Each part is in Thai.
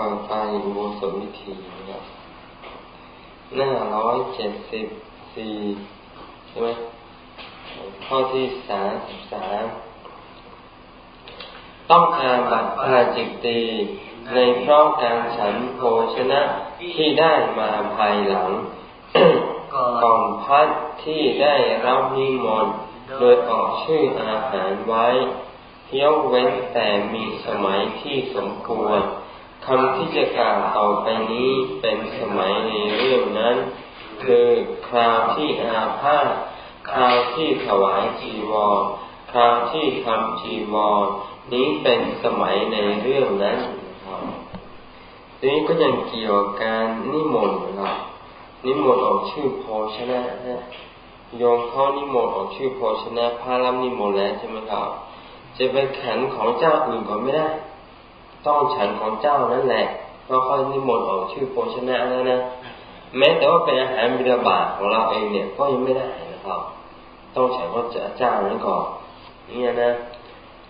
ปิดไฟอุโบสถวิธีนะครับหน้าร้อยเจ็ดสิบสี่ใช่ไหมข้อที่สามสิบสามต้องอาบัตพาจิตตีในเพราะการฉันโภชนะที่ได้มาภายหลังก่อนพัดที่ได้รับนิมนต์โดยออกชื่ออาหารไว้ยกเว้นแต่มีสมัยที่สมควร คำที่จะกล่าวต่อไปนี้เป็นสมัยในเรื่องนั้น คือคราวที่อาพาธคราวที่ถวายจีวรคราวที่ทำจีวรนี้เป็นสมัยในเรื่องนั้นนะครับทีนี้ก็ยังเกี่ยวกับการนิมนต์นะครับนิมนต์ออกชื่อโพชนะนะโยมเขานิมนต์ออกชื่อโพชนะพระรับนิมนต์แล้วใช่ไหมครับ จะไปขันของเจ้าอื่นก็ไม่ได้ ต้องฉันของเจ้านั่นแหละเราค่อยนิมนต์ออกชื่อโภชนะแล้วนะแม้แต่ว่าเป็นอาหารบิดาบาของเราเองเนี่ยก็ยังไม่ได้นะครับ ต้องฉันของเจ้านั้นก่อนเนี่ยนะ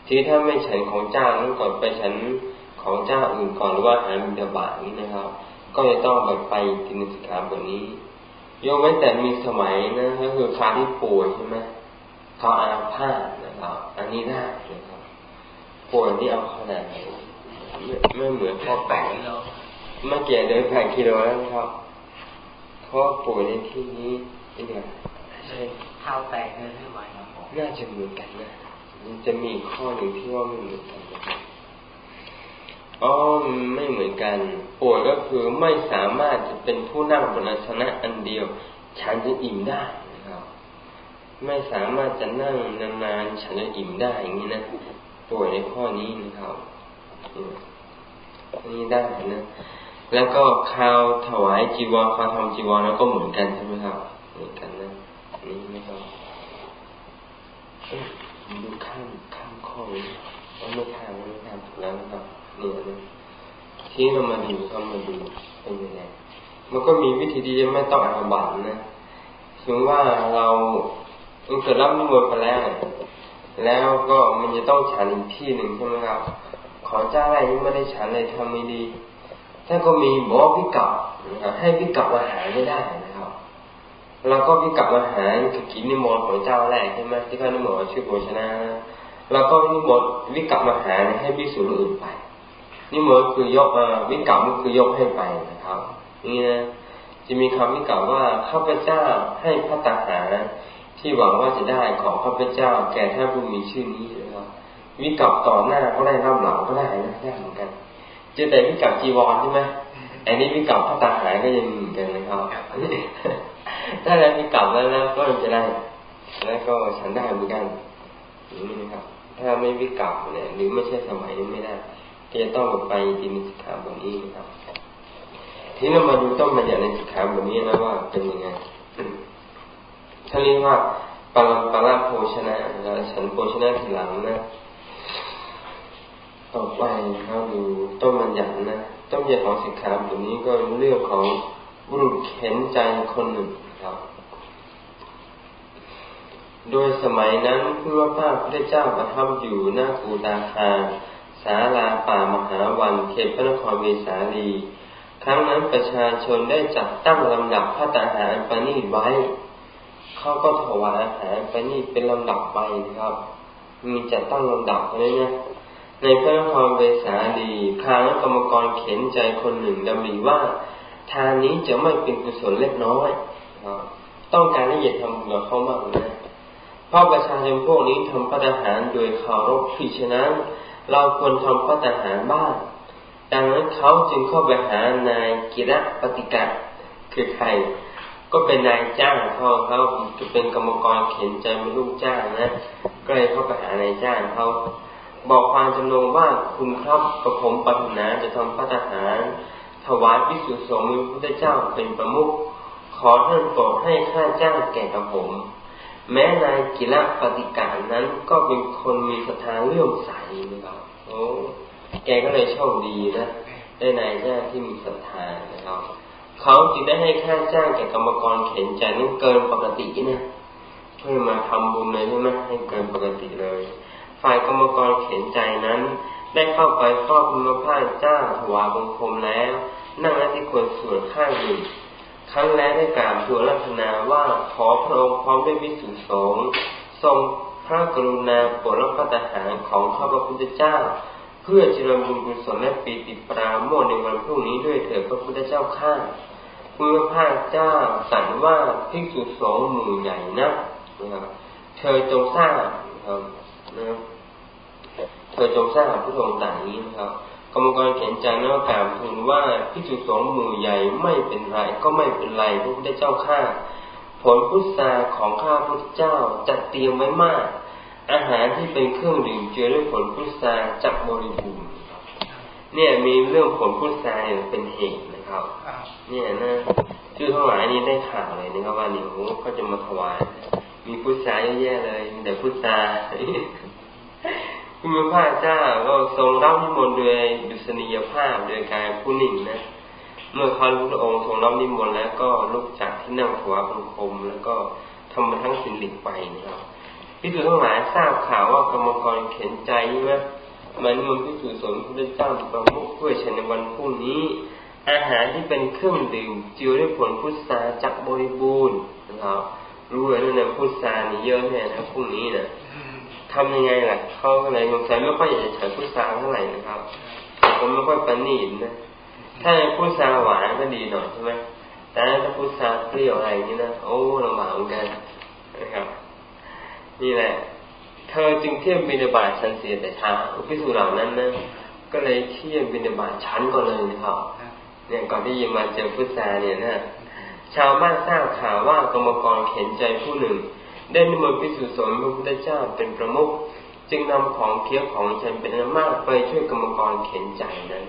ที่ถ้าไม่ฉันของเจ้านั้นก่อนไปฉันของเจ้าอื่นก่อนหรือว่าอาหารบิดาบาตนี้นะครับ ก็จะต้องไปไปกินสิกขาบทนี้ยกไว้แต่มีสมัยนะก็คือคาที่ป่วยใช่ไหมเขาอาพาธนะครับ อันนี้ได้นะครับป่วยนี่เอาขนาดไหน ไม่เหมือนพ่อแปดกิโลไม่เกี่ยวเดินแปดกิโลแล้วครับเพราะป่วยในที่นี้เนี่ยใช่เท้าแตกเดินไม่ไหวครับน่าจะเหมือนกันนะมันจะมีข้อหนึ่งที่ว่าไม่เหมือนกันอ๋อไม่เหมือนกันป่วยก็คือไม่สามารถจะเป็นผู้นั่งบนอาสนะอันเดียว ฉันจะอิ่มได้นะครับไม่สามารถจะนั่งนานๆฉันจะอิ่มได้อย่างนี้นะป่วยในข้อนี้นะครับ นี่ได้นะแล้วก็ข้าวถวายจีวรข้าวทำจีวรแล้วก็เหมือนกันใช่ไหมครับ เหมือนกันนะนี่ไม่ต้อดูข้ามข้ามข้อนี้ไม่ข้ามไม่ข้ามถูกแล้วนะครับนี่ยนะที่เรามาดูเข้ามาดูเป็นยังไงมันก็มีวิธีที่จะไม่ต้องอาบัตนะถึงว่าเราเกิดรับนิมนต์ไปแล้ว แล้วก็มันจะต้องฉันอีกที่หนึ่งใช่ไหมครับ ขอเจ้าอะไรนี้ไม่ได้ฉันเลยทำไม่ดี ท่านก็มีบอกว่าพิกับ ให้พิกับอาหารไม่ได้นะครับเราก็พิกับอาหารคือกินนิมนต์ของเจ้าแรกใช่ไหมที่เขานิมนต์ชื่อโภชนะเราก็นิมนต์วิกับอาหารให้พิสูจน์อื่นไป นิมนต์คือยกวิกับก็คือยกให้ไปนะครับ นี่นะจะมีคำวิกับว่าข้าพเจ้าให้พระตาหารที่หวังว่าจะได้ของข้าพเจ้าแก่ท่านผู้มีชื่อนี้นะ วิกับต่อหน้าก็ได้รับหลังก็ได้นะได้เหมือนกันเจอแต่วิกับจีวรใช่ไหมอันนี้วิกับพระตาหายก็ยังเหมือนกันนะครับถ้าแล้ววิกับแล้วแล้วก็จะได้แล้วก็ฉันได้เหมือนกันอย่างนี้นะครับ ถ้าไม่วิกับเนี่ยหรือไม่ใช่สมัยนี้ไม่ได้ก็จะต้องไปกินสิกขาบทนี้นะครับ ทีนี้เรามาดูต้นมาจากในสิกขาบทนี้นะว่าเป็นยังไงท่านเรียกว่าปรัมปราโภชนะฉันโภชนะทีหลังนะ ต่อไปเราดูต้นมันหยันนะต้นใหญ่ของสิกขาบทนี้ก็เรื่องของบุรุษเข็นใจคนหนึ่งครับ โดยสมัยนั้นพื่อพระพุทธเจ้าประทับอยู่หน้ากูดาคาสาลาป่ามหาวันเขตพระนครเวสาลีครั้งนั้นประชาชนได้จัดตั้งลำดับพระตาหารปณีไว้ เขาก็ถวายอาหารปณีเป็นลำดับไปนะครับ มีจัดตั้งลำดับเลยนะ ในพระนครเวสาลีทางกรรมกรเข็นใจคนหนึ่งดำริว่า ทานนี้จะไม่เป็นกุศลเล็กน้อย ต้องการให้เหยียดทำกับเขามากนะเพราะประชาชนพวกนี้ทำพัฒหารโดยเคารพพิฉะนั้น เราควรทำพัฒหารบ้างดังนั้นเขาจึงเข้าไปหานายกิระปฏิกะคือใคร ก็เป็นนายจ้างเขาเขาจะเป็นกรรมกรเข็นใจเป็นลูกจ้างนะ ก็เลยเข้าไปหานายจ้างเขา บอกความจำนงว่าคุณครับกระผมปรารถนาจะทำพระทหาร ถวายพิสุสงฆ์มีพระเจ้าเป็นประมุขขอท่านโปรดให้ข้าจ้างแก่กระผม แม้นายกิระปฏิการนั้นก็เป็นคนมีศรัทธาเลื่อมใสนะครับโอ้แกก็เลยโชคดีนะได้นายจ้างที่มีศรัทธานะครับเขาจึงได้ให้ค่าจ้างแก่กรรมกรเข็นใจนั้นเกินปกตินะช่วยมาทำบุญเลยใช่ไหมให้เกินปกติเลย ฝ่ายกรรมกรเข็นใจนั้น ได้เข้าไปครอบพระพาเจ้าถวายบังคมแล้ว นั่งณที่ควรส่วนข้างหนึ่งครั้งแรกได้กราบทูลรัตนาว่าขอพระองค์พร้อมด้วยวิสุสงฆ์ทรงพระกรุณาโปรดรับประทานของข้าพระพุทธเจ้า เพื่อเจริญบุญกุศลและปีติปราโมทในวันพรุ่งนี้ด้วยเถิดพระพุทธเจ้าข้าพระพาเจ้าสั่นว่าภิกษุสงฆ์หมู่ใหญ่นะเธอจงทราบนะครับนะ เธอจงทราบผู้ทรงต่างนี้นะครับกรรมกรเขียนจาน้ากามทูลว่าพิจุสงหมู่ใหญ่ไม่เป็นไรก็ไม่เป็นไรพระพุทธเจ้าข้าผลพุทราของข้าพุทธเจ้าจัดเตรียมไว้มาก อาหารที่เป็นเครื่องดื่มเจือด้วยผลพุทราจักบริบูรณ์เนี่ยมีเรื่องผลพุทราเป็นเหตุนะครับ เนี่ยนะชื่อทั้งหลายนี้ได้ข่าวเลยนะครับว่านี่โอ้ก็จะมาถวายมีพุทราเยอะแยะเลยมีแต่พุทรา คุณพระเจ้าก็ทรงรับนิมนต์โดยดุษณียภาพโดยการผู้หนึ่งนะ เมื่อเขาพระองค์ทรงรับนิมนต์แล้วก็ลุกจากที่นั่งถวายบังคม แล้วก็ทำมาทั้งสินหลิกไปนะครับพิสูจทั้งหลายทราบข่าวว่ากรรมกรเข็นใจใช่ไหมมันมันพิสูจสนพระเจ้าประมุขเพื่อฉันในวันพรุ่งนี้ อาหารที่เป็นเครื่องดื่มเจือด้วยผลพุทราจักบริบูรณ์นะครับรู้เลยนะพุทรานี่เยอะแน่นะพรุ่งนี้นะ ทำยังไงล่ะเขาเลยสงสัยไม่ค่อยอยากจะฉันพุทราเท่าไหร่นะครับผมไม่ค่อยปนีดนะ ถ้าพุทราหวานก็ดีหน่อยใช่ไหมแต่ถ้าพุทราเปรี้ยวอะไรอย่างนี้นะโอ้ลำบากเหมือนกันนะครับ นี่แหละ เธอจึงเที่ยมบินาบาตฉันเสียแต่ช้าอุปิสุเหล่านั้นนะก็เลยเที่ยมบินาบาตชั้นก่อนเลยนะครับเนี่ยก่อนที่จะมาเจอพุทราเนี่ยนะชาวบ้านทราบข่าวว่ากรรมกรเข็นใจผู้หนึ่ง ได้นิมนต์พิสุสนพระพุทธเจ้าเป็นประมุขจึงนำของเคี้ยวของฉันเป็นอันมากไปช่วยกรรมกรเข็นใจนั้น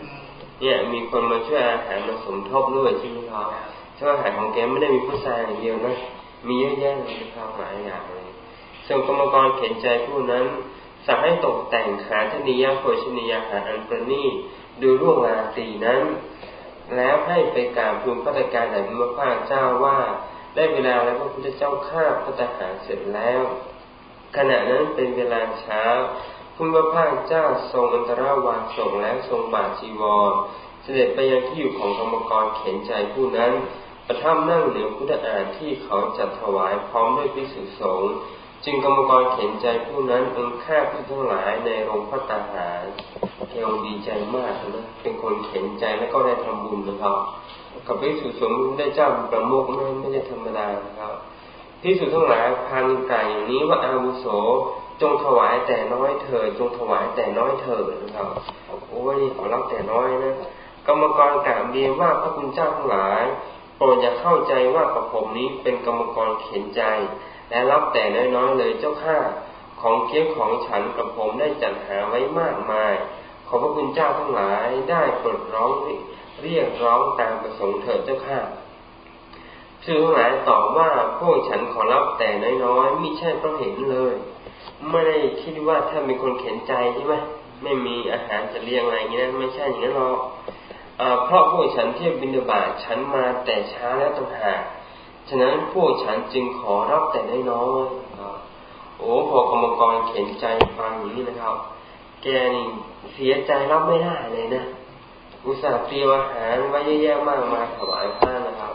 เนี่ย มีคนมาช่วยอาหารมาสมทบด้วยใช่ไหมครับช่วยอาหารของแกไม่ได้มีผู้ชายอย่างเดียวนะมีเยอะแยะเลยนะครับหลายอย่างเลยส่วนกรรมกรเข็นใจผู้นั้นสั่งให้ตกแต่งขาธนิยาโภชนียาหารอันประณีตดูร่วงราตรีนั้น แล้วให้ไปกราบทูลพระตการแด่งพระพาเจ้าว่า ได้เวลาแล้วพระพุทธเจ้าข้าพระทหารเสร็จแล้ว ขณะนั้นเป็นเวลาเช้าพุทธพระเจ้าทรงอันตราวางส่งแล้วทรงบาจีวร เสด็จไปยังที่อยู่ของกรรมกรเข็นใจผู้นั้น ประทับนั่งเหนือพุทธอาที่เขาจัดถวายพร้อมด้วยพิสุสงฆ์จึงกรรมกรเข็นใจผู้นั้นองค่าผู้ทั้งหลายในโรงพระตาหารเทวดีใจมากนะเป็นคนเข็นใจแล้วก็ได้ทำบุญนะครับ กับพิสุสงฆ์ได้เจ้าประมุกไม่ไม่ใช่ธรรมดาครับพิสุทั้งหลายพันไก่อย่างนี้ว่าอาวุโสจงถวายแต่น้อยเถิดจงถวายแต่น้อยเถิดนะครับโอ้ยขอรับแต่น้อยนะกรรมกรกล่าวเรียนว่าพระคุณเจ้าทั้งหลายโปรดอย่าเข้าใจว่ากับผมนี้เป็นกรรมกรเข็นใจ และรับแต่น้อยๆเลยเจ้าข้าของเคี้ยวของฉันกับผมได้จัดหาไว้มากมาย ขอพระคุณเจ้าทั้งหลายได้ปลดร้อง เรียกร้องตามประสงค์เถิดเจ้าข้าซึ่งทั้งหลายตอบว่าพวกฉันขอรับแต่น้อยๆไม่ใช่เพราะเห็นเลย ไม่ได้คิดว่าถ้ามีคนเข็นใจใช่ไหมไม่มีอาหารจะเลี้ยงอะไรอย่างนี้นะไม่ใช่อย่างนั้นหรอกเพราะพวกฉันเที่ยวบินบาตฉันมาแต่ช้าแล้วต่างหากฉะนั้นพวกฉันจึงขอรับแต่น้อยๆโอ้พอกรรมกรเข็นใจฟังอย่างนี้นะครับ แกนี่เสียใจรับไม่ได้เลยนะ อุตส่าห์เตรียมอาหารไว้เยอะแยะมากมาถวายพระนะครับ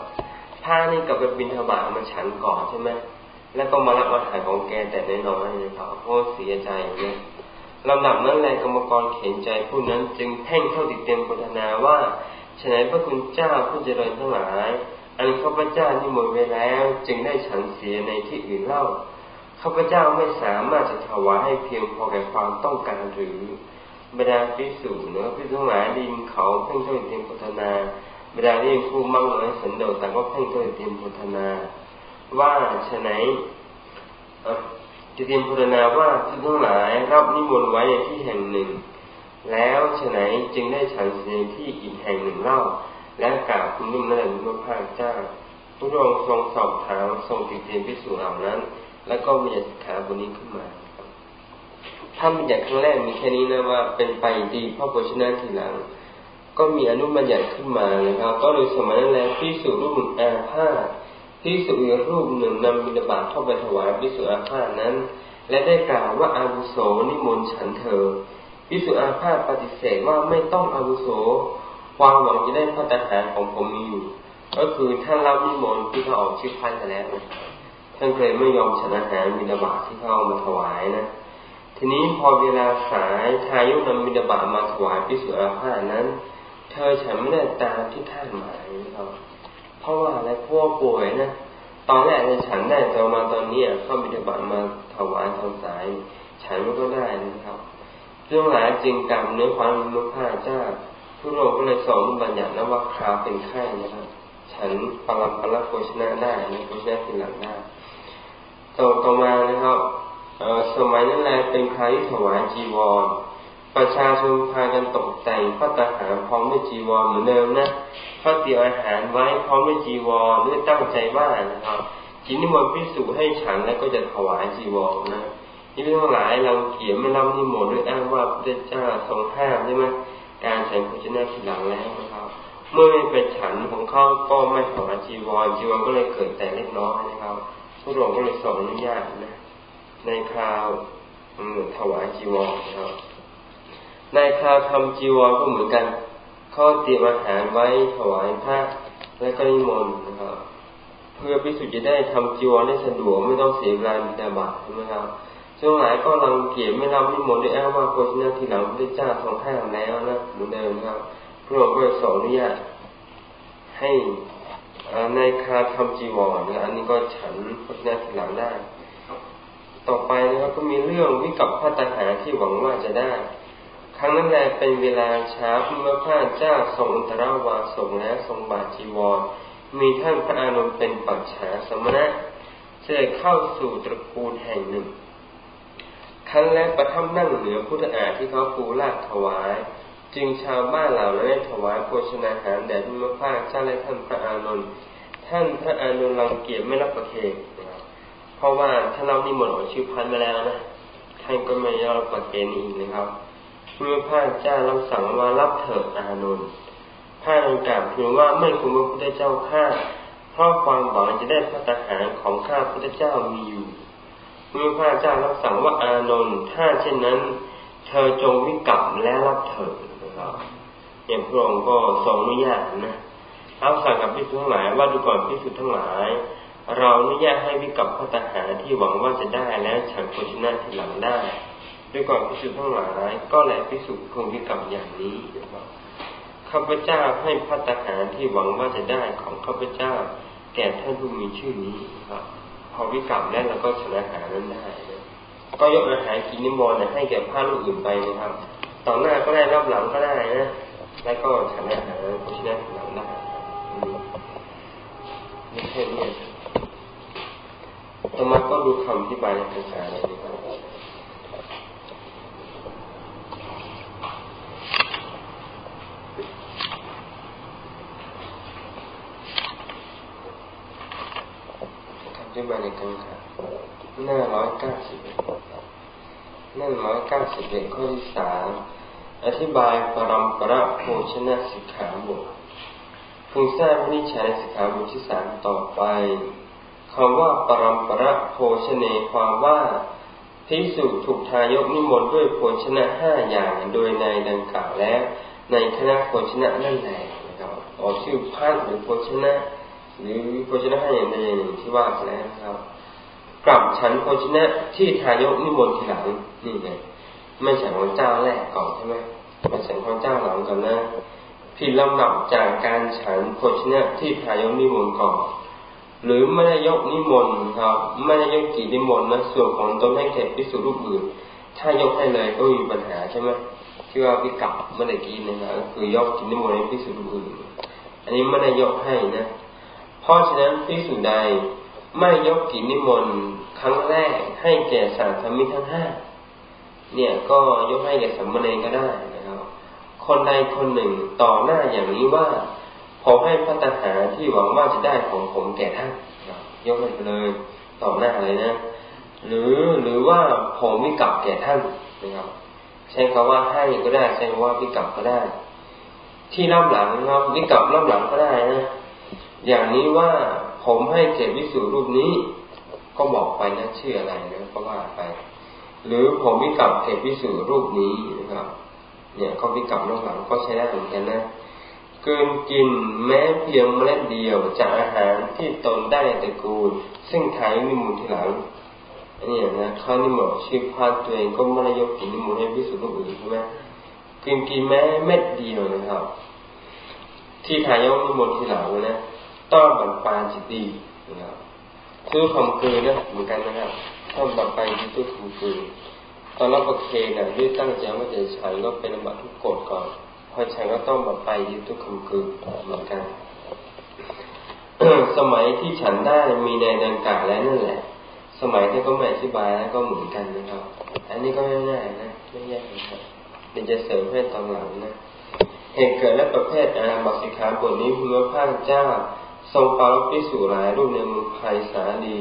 พระนี่กับไปบินทบาทมาฉันก่อนใช่ไหมแล้วก็มารับอาหารของแกแต่น้อยๆนะครับเพรเสียใจเนี่ยลำดับนั้นแหละกรรมกรเข็นใจผู้นั้นจึงแพ่งเข้าติดเต็มปรารถนาว่าฉนั้นพระคุณเจ้าผู้เจริญทั้งหลาย อันข้าพเจ้านี่หมดไปแล้ว จึงได้ฉันเสียในที่อื่นเล่าข้าพเจ้าไม่สามารถจะถวายให้เพียงพอแก่ความต้องการหรือ บรรดาพิสูจน์เนื้อพิสูจน์หลายดินเขาเพ่งเท่าเตรียมพัฒนาบรรดาที่ผู้มั่งน้อยสันโดษแต่ก็เพ่งเท่าเตรียมพัฒนา ว่าฉะไหนจะเตรียมพัฒนาว่าพิสูจน์หลายรับนิมนต์ไว้ในที่แห่งหนึ่ง แล้วฉะไหนจึงได้ฉันเสียที่อีกแห่งหนึ่งเล่า และกล่าวคุณนุ่มนั่นพระพาเจ้าพระองค์ทรงสอบถามทรงติเตียนพิสูจน์เหล่านั้น แล้วก็มีขาบนนี้ขึ้นมา ถ้าบัญญัติครั้งแรกมีแค่นี้นะว่า เป็นไปดีเพราะโภชนะทีหลัง ก็มีอนุบัญญัติขึ้นมานะครับ ก็โดยสมัยนั้นแล้วพิสุรูปหนึ่งอาพาธพิสุอีรูปหนึ่งนำบิณฑบาตเข้าไปถวายพิสุอาพาธนั้น และได้กล่าวว่าอาวุโสนิมนต์ฉันเธอพิสุอาพาธปฏิเสธว่าไม่ต้องอาวุโสความหวังจะได้พระทหารของผมมีอยู่ ก็คือท่านรับนิมนต์ที่เขาออกชื่อพันกันแล้วนะท่านเคยไม่ยอมฉันอาหารมินาบาที่เขาเอามาถวายนะ ทีนี้พอเวลาสายทายุนำมินาบามาถวายพิสุอาพานั้น เธอฉันไม่ได้ตามที่ท่านหมายนะครับเพราะว่าอะไรพวกป่วยนะตอนแรกในฉันได้แต่มาตอนนี้เข้ามินาบามาถวายทางสายฉันก็ได้นะครับ เรื่องหลายจริงกับเนื้อความมุขพระเจ้าผู้โลกก็เลยสอนบัญญัตินะว่าคราเป็นไข้นะครับ ฉันปรปรโภชนะได้นะโภชนะเป็นหลังได้ต่อต่อมา สมัยนั้นแหละเป็นคราที่ถวายจีวร ประชาชนพากันตกแต่งพระตาหารพร้อมด้วยจีวรเหมือนเดิมนะข้าเตรียมอาหารไว้พร้อมด้วยจีวรด้วยตั้งใจว่านะครับจินิมนต์พิสูจให้ฉันแล้วก็จะถวายจีวรนะนี่เป็นทั้งหลายเราเขียนไม่รับนิมนต์ด้วยอ้างว่าพระเจ้าทรงห้ามใช่ไหมการฉันภชนะทีหลังแล้วนะครับ เมื่อไม่เป็นฉันของเขาก็ไม่ถวายจีวรจีวรก็เลยเกิดแต่เล็กน้อยนะครับพระองค์ก็เลยสอนอนุญาตนะ ในคราวถวายจีวรนะครับ ในคราวทำจีวรก็เหมือนกันเขาเตรียมอาหารไว้ถวายพระและก็นิมนต์นะครับ เพื่อพิสุทธิ์จะได้ทำจีวรได้สะดวกไม่ต้องเสียเวลาบิดาบาตใช่ไหมครับช่วงหลายก็รังเกียจไม่รับนิมนต์ด้วยอ้างว่าโภชนะทีหลังพระเจ้าทรงห้ามแล้วนะเหมือนเดิมครับพระองค์ก็สอนอนุญาตให้ในคาทำจีวรนะอันนี้ก็ฉันโภชนะทีหลังได้ ต่อไปนะครับก็มีเรื่องวิกับพระตาหาที่หวังว่าจะได้ ครั้งนั้นแลเป็นเวลาเช้าเมื่อพระเจ้าทรงอันตราวาสงและทรงบาจีวร มีท่านพระอานนท์เป็นปัจฉาสมณะเสด็จเข้าสู่ตระกูลแห่งหนึ่ง ครั้งแรกประทับนั่งเหนือพุทธอาที่เขาปูลาดถวาย จึงชาวบ้านเหล่านั้นได้ถวายโภชนาหารแด่พระพาเจ้าและท่านพระอานนท์ท่านพระอานนท์รังเกียจไม่รับประเคน เพราะว่าถ้าเรานี่หมดออกชื่อพันมาแล้วนะท่านก็ไม่ยอมประเคนอีกนะครับเมื่อพระเจ้ารับสั่งว่ารับเถิดอานนท์พระองค์กล่าวเพียงว่าไม่คุณพระพุทธเจ้าข้าเพราะความหวังจะได้พระทหารของข้าพุทธเจ้ามีอยู่ เมื่อพระเจ้ารับสั่งว่าอานนท์ถ้าเช่นนั้น เธอจงวิกลับและรับเถิดนะครับอย่างพระองค์ก็ทรงอนุญาตนะรับสั่งกับพิสุทั้งหลายว่าดูก่อนพิสุทั้งหลาย เราอนุญาตให้วิกับพระทหาที่หวังว่าจะได้แล้วฉันโภชนะทีหลังได้ ด้วยก่อนพิสุทั้งหลายก็แหละพิสุคงวิกับอย่างนี้ข้าพเจ้าให้พระทหารที่หวังว่าจะได้ของข้าพเจ้า แก่ท่านผู้มีชื่อนี้ครับ พอวิกรรมแล้วเราก็ชนะหานั้นได้ก็ยกอาหารกินนิมนต์ให้แก่พระลูกอื่นไปนะครับต่อหน้าก็ได้รับหลังก็ได้นะแล้วก็ชนะหาผู้ชนะหลังได้นี่แค่นี้ ต่อมาก็ดูคำที่บายในภาษาเลยนะครับขึ้นมาในกลางขาหน้าร้อยเก้าสิบหน้าร้อยเก้าสิบเอ็ดข้อที่สามอธิบายปรำปรโภชนะสิกขาบทพึงทราบวินิจฉัยสิกขาบทที่สามต่อไป คำว่าปรำประโภชเนความว่าพิสุถูกทายกนิมนต์ด้วยโภชนะห้าอย่างโดยในดังกล่าวแล้ว ในคณะโภชนะนั่นแหละนะครับออกชื่อพันหรือโภชนะ หรือโภชนะห้อย่างใดอย่างหนึ่งที่ว่าไปแล้วครับกลับฉันโภชนะที่ทายกนิมนต์ทีหลังนี่ไงไม่ฉันของเจ้าแรกก่อนใช่ไหมมาฉันของเจ้าหลังก่อนนะผิดลำดับจากการฉันโภชนะที่ทายกนิมนต์ก่อน หรือไม่ได้ยกนิมนต์ครับไม่ได้ยกกี่นิมนต์นะส่วนของตนให้แก่พิสูจรูปอื่น ถ้ายกให้เลยก็มีปัญหาใช่ไหมที่ว่าพิกับเมื่อกี้นะครับคือยกกินนิมนต์ให้พิสูจรูปอื่น อันนี้ไม่ได้ยกให้นะ เพราะฉะนั้นพิสุใดไม่ยกกิจนิมนต์ครั้งแรกให้แก่สารธรรมิทั้งห้าเนี่ยก็ยกให้แก่สัมมาเนก็ได้นะครับ คนใดคนหนึ่งต่อหน้าอย่างนี้ว่า ผมให้พระตหาที่หวังว่าจะได้ของผมแก่ท่านยกให้เลยต่อหน้าเลยนะ หรือหรือว่าผมไม่กลับแก่ท่านนะครับใช้คำว่าให้ก็ได้ใช้คำว่าวิกลับก็ได้ ที่รับหลังครับวิกลับรับหลังก็ได้นะอย่างนี้ว่าผมให้เกวิสูรูปนี้ ก็บอกไปนะชื่ออะไรนะก็ว่าไป หรือผมวิกับเกพิสูรูปนี้นะครับเนี่ยก็วิกับนอกหลังก็ใช้ได้เหมือนกันนะ เกินกินแม้เพียงเมล็ดเดียวจากอาหารที่ตนได้ในตระกูล ซึ่งขายนิมูลทีหลังนี่นะเขานิมนต์ชื่อพาตัวเองก็ไม่ได้ยกกินนิมูลให้พิสูจน์รูปอื่นใช่ไหมกินกินแม้เม็ดเดียวนะครับ ที่ทายกนิมนต์ทีหลังนะต้องบันปานจิตดีนะครับซื้อคำคืนนะเหมือนกันนะครับต้องบันไปที่ตู้คำคืนตอนรับประเคนนะด้วยตั้งใจว่าจะฉันก็เป็นบัตทุกกฎก่อน พอฉันก็ต้องบันไปที่ตู้คำคืนเหมือนกันสมัยที่ฉันได้มีในดังกล่าวแล้วนั่นแหละ สมัยที่ก็ไม่อธิบายแล้วก็เหมือนกันนะครับ อันนี้ก็ง่ายๆนะไม่ยากนะครับเดี๋ยวจะเสริมให้ตอนหลังนะเหตุเกิดและประเภทอาบัติขาบทนี้เพื่อพระเจ้า ทรงปารพิสูหลายรูปในมือภัยสาลี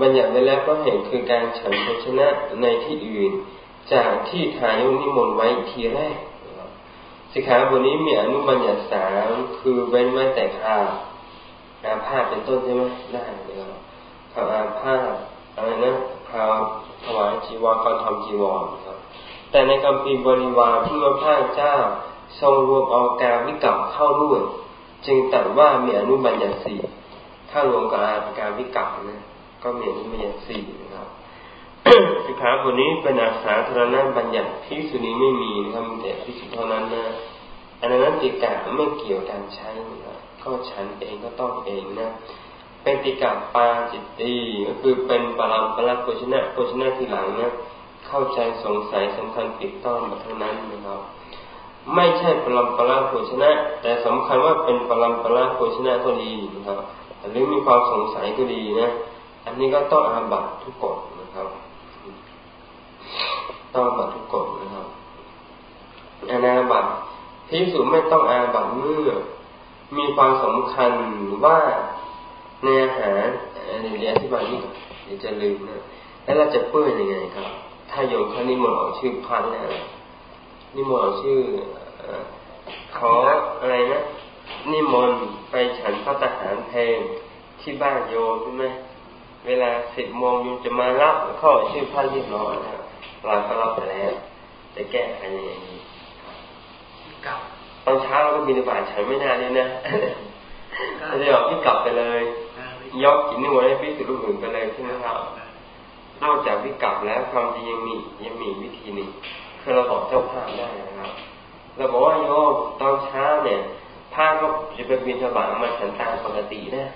บัญญัติไว้แล้วก็เห็นคือการฉันชนะในที่อื่น จากที่ทายุนิมนต์ไว้ทีแรก สิกขาบทนี้มีอนุบัญญัติสามคือเว้นไว้แต่ข้าอาผ้าเป็นต้นใช่ไหมได้เลยครับข่าวอาผ้าอะไรนะข่าวถวายจีวรก่อนทำจีวรครับ แต่ในคำพีบริวารที่พระเจ้าทรงรวมเอาการวิกรรมเข้าด้วยจึงตัดว่ามีอนุบัญญัติสี่ถ้ารวมกับการวิกรรมนะก็มีอนุบัญญัติสี่นะครับ สิกขาบทนี้เป็นอาสาธารณบัญญัติที่สุนี้ไม่มีนะครับแต่ที่สุเท่านั้นนะอันนั้นติกาไม่เกี่ยวกันใช้นะก็ฉันเองก็ต้องเองนะเป็นติกาปาจิตตีก็คือเป็นปรามปราโภชนะโภชนะทีหลังนะเข้าใจสงสัยสำคัญปิดต้อนมาทั้งนั้นนะครับ ไม่ใช่ปรมปราโภชนะ แต่สำคัญว่าเป็นปรมปราโภชนะก็ดีนะครับหรือมีความสงสัยก็ดีนะ อันนี้ก็ต้องอาบัตทุกกฎนะครับ ต้องบัตทุกกฎนะครับอานาบัตพิสูจไม่ต้องอาบัตเมื่อ มีความสำคัญว่าในอาหารอันนี้เรียนอธิบายนี่ก่อนเดี๋ยวจะลืมนะแล้วเราจะเปื้อนยังไงครับ ถ้าโยมเขานิมนต์ออกชื่อพันแล้วนิมนต์ชื่อขออะไรนะนิมนต์ไปฉันพระทหารเพลงที่บ้านโยใช่ไหมเวลาสิบโมงโยมจะมารับข้อชื่อพระเรียบร้อยนะ เราก็รับไปแล้วจะแก้ไขยังไงตอนเช้าเราก็มีนบาตฉันไม่นานเลยนะจะบอกพี่กลับไปเลยยกกินนิมนต์ให้พี่สุรุหุ่นไปเลยใช่ไหมครับนอกจากพี่กลับแล้วความจริงยังมียังมีวิธีหนึ่งคือเราบอกเจ้าภาพได้นะครับเราบอกว่าโยมตอนเช้าเนี่ยพาก็จะไปบินสบายมาฉันตามปกตินะ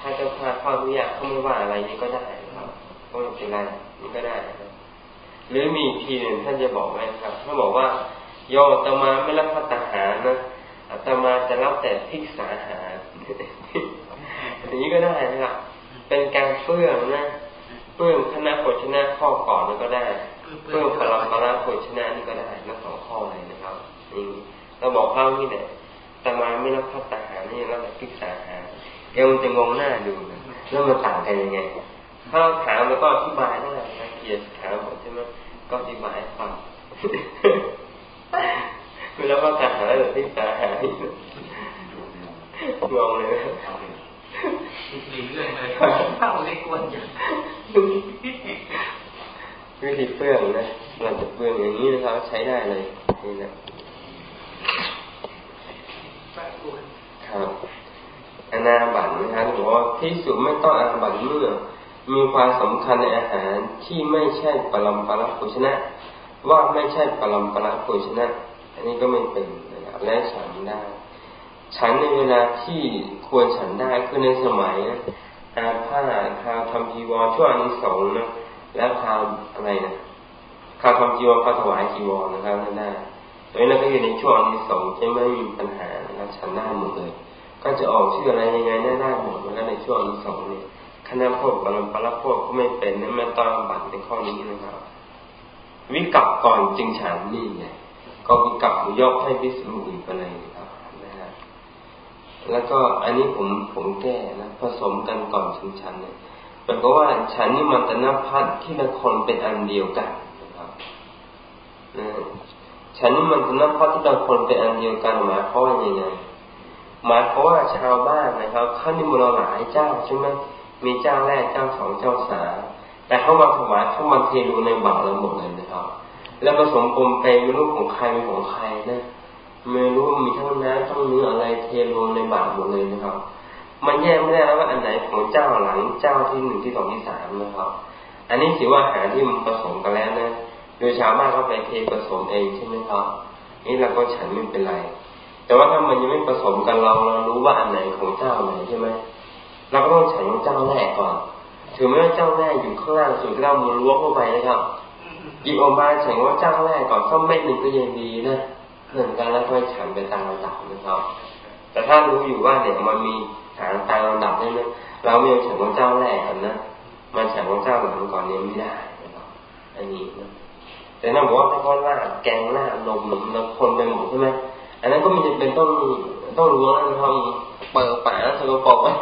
ถ้าเจ้าภาพเข้าทุกอย่างเขาไม่ว่าอะไรนี่ก็ได้ครับก็ไม่เป็นไรนี่ก็ได้นะ หรือมีทีหนึ่งท่านจะบอกไว้ครับท่านบอกว่าโยมตมาไม่รับพัตหารนะอาตมาจะรับแต่พิกษาหารอย่างนี้ก็ได้นะครับ เป็นการเฟื่องนะเฟื่องคณะโภชนะข้อก่อนนี่ก็ได้เพื่อพลังพลังโภชนะนี่ก็ได้ทั้งสองข้อเลยนะครับนี่เราบอกเล่านี่แหละแต่มาไม่รับพัฒหารนี่เราแบบพิกษาหาเอวจะงงหน้าดูนะแล้วมันต่างกันยังไง ถ้าถามแล้วก็อธิบายได้นะเกียรติถามหมใช่ไหม ก็อธิบายฟังแล้วก็ถามแล้วแบบพิกษาหางงเลยมีเรื่องเลยเข้าเลยกวนอย่างวิธีเปื้องนะเราจะเปื้องอย่างนี้นะครับใช้ได้เลยนี่นะครับอนาบัตนะครับบอกว่าที่สุดไม่ต้องอาบัตเมื่อ มีความสำคัญในอาหารที่ไม่ใช่ปรมปรโภชนะ ว่าไม่ใช่ปรมปรโภชนะ อันนี้ก็ไม่เป็นนะครับและฉันได้ ฉันในเวลาที่ควรฉันได้คือในสมัยอาผ้าคาทำจีวรช่วงนี้สองนะแล้วคาวอะไรนะคาวทำจีวรก็ถวายจีวรนะครับนั่นได้ตรงนี้เราก็อยู่ในช่วงที่สองจะไม่มีปัญหานะครับฉันได้หมดเลย ก็จะออกชื่ออะไรยังไงได้ได้หมดแล้วในช่วงที่สองนี้ คณะพวกบาลปลาพวกก็ไม่เป็นนั่นมันต้องบัตรในข้อนี้นะครับ วิกับก่อนจึงฉันนี่ไงก็วิกับยกให้พิสุอีกไปเลยครับนะฮะแล้วก็อันนี้ผมผมแก้นะผสมกันก่อนถึงฉันเนี่ยแปลว่าฉันนี่มันตนพัฒที่ละคนเป็นอันเดียวกันนะครับฉันนี่มันตนพัฒที่ละคนเป็นอันเดียวกันหมายความว่ายังไงหมายความว่าชาวบ้านนะครับเขานิมนต์หลายเจ้าใช่ไหม มีเจ้าแรกเจ้าสองเจ้าสามแต่เขามาถวายเขามาเทดูในบาตรเราหมดเลยนะครับ แล้วผสมปมเปไม่รู้ของใครเป็นของใครนะไม่รู้มีทั้งน้ำทั้งเนื้ออะไรเทรวมในบาตรหมดเลยนะครับ มันแยกไม่ได้ว่าอันไหนของเจ้าหลังเจ้าที่หนึ่งที่สองที่สามนะครับ อันนี้ถือว่าอาหารที่มันผสมกันแล้วนะโดยชาวบ้านเขาไปเทผสมเองใช่ไหมครับนี่เราก็ฉันไม่เป็นไร แต่ว่าถ้ามันยังไม่ผสมกันเราเรารู้ว่าอันไหนของเจ้าไหนใช่ไหม เราก็ต้องฉันของเจ้าแรกก่อนถือไม่ว่าเจ้าแรกอยู่ข้างล่างสุดเรามือล้วงเข้าไปนะครับหยิบออกมาฉันว่าเจ้าแรกก่อนก็เม็ดหนึ่งก็ยังดีนะเหมือนกันแล้วค่อยฉันไปตามลำดับนะครับ แต่ถ้ารู้อยู่ว่าเนี่ยมันมีฐานตามลำดับนี่นะเราไม่ยอมฉันว่าเจ้าแรกกันนะมันฉันว่าเจ้าหลังก่อนนี้ไม่ได้นะครับอันนี้นะแต่นั่นบอกว่าถ้าเขาลาแกงลานมนมแล้วคนไปหมดใช่ไหมอันนั้นก็มีจะเป็นต้องต้องรู้แล้วนะครับเปิดป่าแล้วสกปรก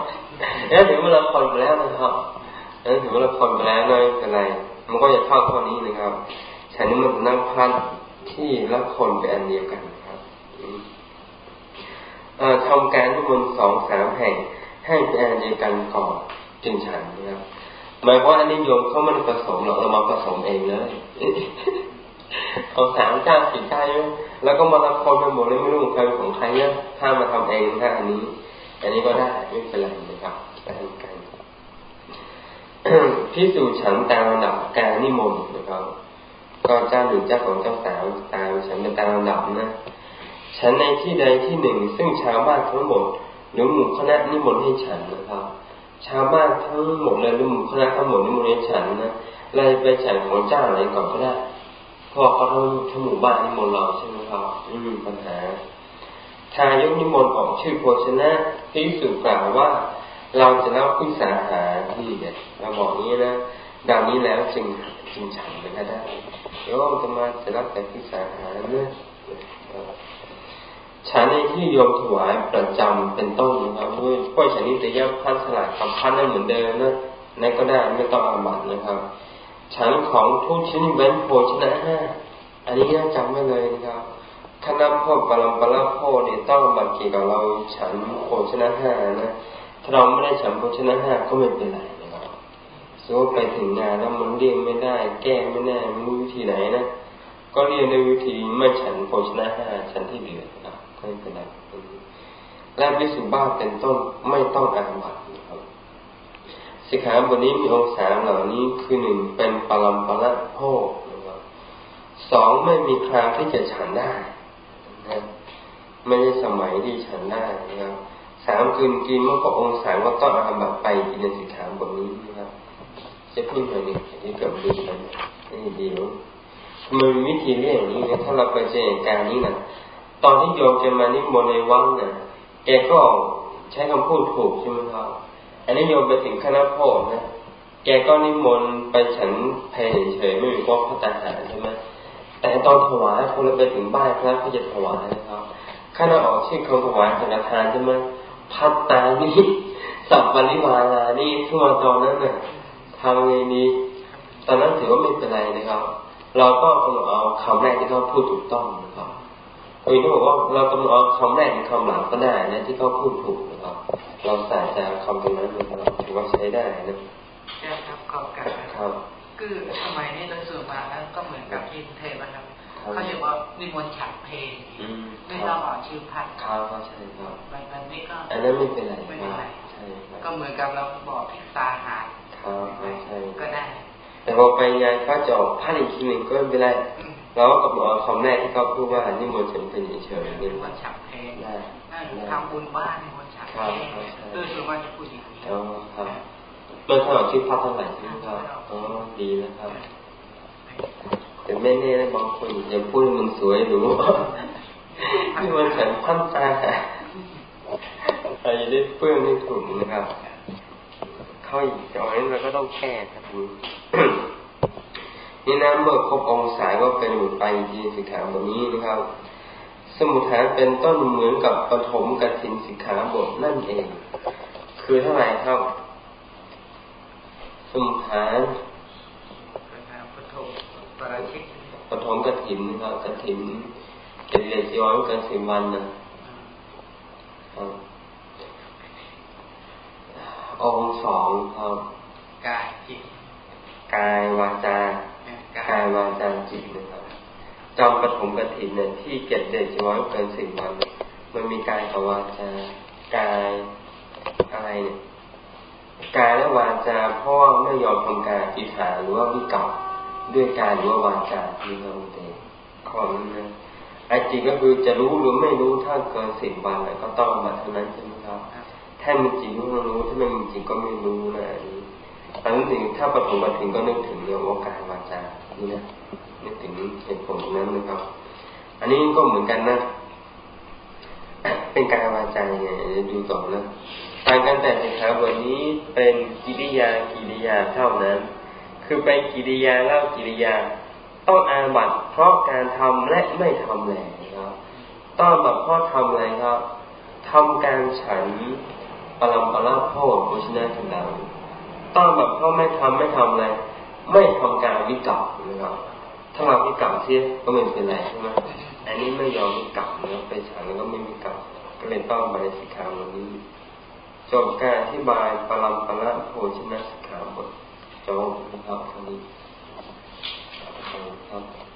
แล้วถึงเวลาคนไปแล้วนะครับแล้วถึงเวลาคนไปแล้วไม่เป็นไร มันก็จะเข้าข้อนี้นะครับฉันนี่มันนั่งพันที่ละคนเป็นอันเดียวกันครับทำการทุกคนสองสามแห่งให้เป็นอันเดียวกันก่อนจึงฉันนะครับหมายคว่าอันนี้โยมเขามันผสมเราเรามาผสมเองเลยเอาสามจ้าสี่จ้าแล้วก็มาละคนไปหมดเลยไม่รู้ของใครของใครเนี่ยถ้ามาทำเองถ้าอันนี้ อันนี้ก็ได้ไม่เป็นไรนะครับการทำกันพิสูจฉันตามระดับการนิมนต์นะครับก็เจ้าหนึ่งเจ้าของเจ้าสาวตามฉันเป็นตามระดับนะฉันในที่ใดที่หนึ่ง ซึ่งชาวบ้านทั้งหมดหรือหมู่คณะนิมนต์ให้ฉันนะครับ ชาวบ้านทั้งหมดเลยหรือหมู่คณะทั้งหมดนิมนต์ให้ฉันนะเลยไปฉันของเจ้าอะไรก่อนก็ได้เพราะเขาทั้งทั้งหมู่บ้านนิมนต์เราใช่ไหมครับไม่มีปัญหา ทายกนิมนต์ออกชื่อโภชนะที่สุกล่าวว่า เราจะรับพิสาหาที่เนี่ยเราบอกนี้นะดังนี้แล้วจึงจึงฉันมันก็ได้โยมจะมาจะรับแต่พิสาหาเนี่ยฉันในที่โยมถวายประจำเป็นต้นนะครับด้วยพวกฉันนี้จะแย่ำพันสลัดคำพันนั่นเหมือนเดิมนะนั่นก็ได้ไม่ต้องอาบัตนะครับ ฉันของทุกชิ้นเว้นโภชนะห้าอันนี้น่าจำไว้เลยนะครับ คณะพ่อปรมปรโพเนี่ยต้องบัตรเกี่ยวกับเราฉันโภชนะห้านะถ้าเราไม่ได้ฉันโภชนะห้าก็ไม่เป็นไรนะครับสมมติไปถึงงานแล้วมันเรียงไม่ได้ แก้ไม่ได้ไม่รู้วิธีไหนนะก็เรียนในวิธีไม่ฉันโภชนะห้าฉันที่เหลือนะก็ไม่เป็นไรและวิสุบ้าเป็นต้นไม่ต้องอาบัตนะครับสิกขาบทนี้มีองค์สามเหล่านี้คือหนึ่งเป็นปรมปรโภนะครับสองไม่มีคราวที่จะฉันได้ นะไม่ใช่สมัยที่ฉันได้นะครับสามคืนกินเมื่อพระองค์สั่งว่าต้องอาบัตไปกินในสิกขาบทนี้นะครับจะพูดหน่อยนึงที่เกิดดูกันนี่ดีรู้มันมีวิธีเรียกอย่างนี้นะถ้าเราไปเจอเหตุการณ์นี้นะตอนที่โยมจะมานิมนต์ในวังนะแกก็ใช้คำพูดถูกใช่ไหมครับอันนี้โยมไปถึงคณะโพธนะแกก็นิมนต์ไปฉันเพลเฉยไม่มีพวกพระตาหารใช่ไหม แต่ตอนถวายพอเราไปถึงบ้านพระก็จะถวายนะครับข้าราออกชื่อคำถวายสังฆทานใช่ไหมพัตตานี้สับปริวารานี่ทั่วตอนนั้นน่ะทำไงดีตอนนั้นถือว่าไม่เป็นไรนะครับ เราก็กำหนดเอาคำแรกที่เขาพูดถูกต้องนะครับคือที่บอกว่าเรากำหนดเอาคำแรกหรือคำหลังก็ได้นะที่เขาพูดถูกนะครับ เราใส่ใจคำตรงนั้นนะครับถือว่าใช้ได้นะครับขอบคุณครับ คือสมัยนี้โดยส่วนมากแล้วก็เหมือนกับยินเทปนะครับเขาเรียกว่านิมนต์ฉันเพลงไม่ต้องออกชื่อพัดครับใช่ครับแบบนี้ก็อันนั้นไม่เป็นไรไม่เป็นไรใช่ก็เหมือนกับเราบอกพิสาหารครับใช่ก็ได้ แต่พอไปงานเขาจบพัดอีกทีหนึ่งก็ไม่เป็นไรเราก็บอกคำแรกที่เขาพูดว่านิมนต์ฉันเป็นเฉยๆนิมนต์ฉันเพลงทำบุญบ้านนิมนต์ฉันเพลงโดยส่วนมากจะพูดอย่างนี้ อ๋อครับเมื่อเขาชื่อพัดเท่าไหร่ใช่ไหมครับอ๋อดีนะครับแต่ไม่แน่นะบางคนอย่าพูดมันสวยหรูนี่มันฉันพันตาใครได้เพื่อนได้ถูกนะครับ เข้าอีกจอยเราก็ต้องแก้ครับคุณนี่นะเมื่อครบองศาก็เป็นหมุดไปทีสิกขาบทนี้นะครับ สมุทฐานเป็นต้นเหมือนกับปฐมกฐินสิกขาบทนั่นเอง คือเท่าไหร่ครับ สมุทฐานปฐมกระถินนะครับกระถินเกลียจีวรกันสิบวันนะองค์สองครับกายจิตกายวาจากายวาจาจิตนะครับจอมปฐมกฐินเนี่ยที่เก็บเด็กจีวรเกินสิบวัน มันมีกายกับวาจากายอะไรเนี่ย กายและวาจาพ่อไม่ยอมทำการอิฐาหรือว่าวิกับด้วยการหรือว่าวาจาที่เราเองข้อนี้นะไอ้จริงก็คือจะรู้หรือไม่รู้ถ้าเกินสิบวันก็ต้องมาเท่านั้นใช่ไหมครับ ถ้ามีจริงก็รู้ ถ้าไม่มีจริงก็ไม่รู้นะอันนี้อันนี้ถ้าปฐมมาถึงก็นึกถึงเรื่องว่ากายวาจานี่นะนึกถึงเหตุผลนั้นนะครับ อันนี้ก็เหมือนกันนะ เป็นกายวาจาไงดูต่อนะ การการแต่งสิขาบทนี้เป็นกิริยากิริยาเท่านั้น คือเป็นกิริยาเล่ากิริยา ต้องอาบัตเพราะการทำและไม่ทำแหล่ครับต้องแบบเพราะทำอะไรครับทำการฉันปรำปราโพธโภชนะถึงดังต้องแบบเพราะไม่ทำไม่ทำอะไรไม่ทำการวิกรรนะครับถ้าเราวิกรรเสียก็ไม่เป็นไรใช่ไหมอันนี้ไม่ยอมวิกรรนะไปฉันแล้วก็ไม่วิกรรก็เลยต้องบริสิกขาวันนี้ จบการอธิบายปรมปราโภชนะสิกขาบทจบนะครับคราวนี้ครับ